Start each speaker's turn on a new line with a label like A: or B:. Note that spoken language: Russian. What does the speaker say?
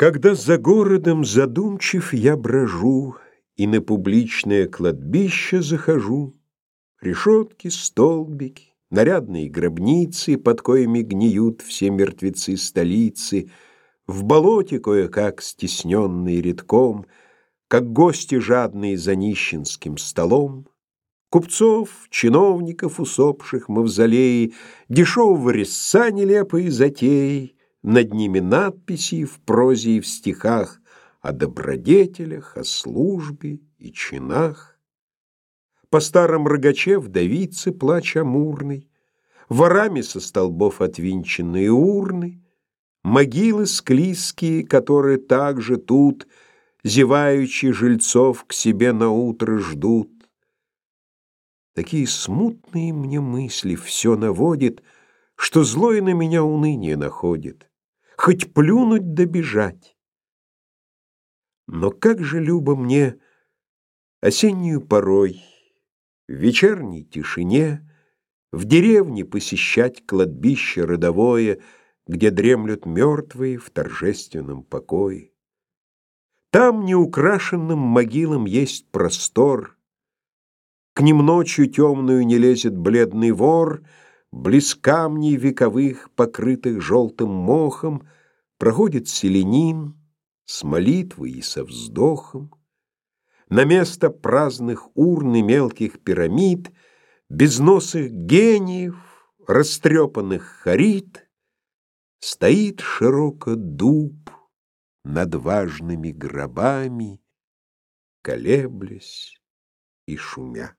A: Когда за городом задумчив я брожу И на публичное кладбище захожу, Решетки, столбики, нарядные гробницы, Под коями гниют все мертвецы столицы, В болоте кое-как стесненные редком, Как гости жадные за нищенским столом, Купцов, чиновников, усопших мавзолеи, Дешевого резца нелепые затеи — над ними надписи в прозе и в стихах о добродетелях, о службе и чинах. По старым рогаче вдовицы плач амурный, Ворами со столбов отвинченные урны, Могилы склизкие, которые также тут, Зевающие жильцов к себе на утро ждут. Такие смутные мне мысли все наводит, Что злое на меня уныние находит хоть плюнуть да бежать. Но как же любо мне осеннюю порой, в вечерней тишине, в деревне посещать кладбище родовое, где дремлют мертвые в торжественном покое. Там неукрашенным могилам есть простор, к ним ночью темную не лезет бледный вор — Близ камней вековых, покрытых желтым мохом, Проходит селенин с молитвой и со вздохом. На место праздных урн и мелких пирамид, Безносых гениев, растрепанных харит, Стоит широко дуб над важными гробами, Колеблясь и шумя.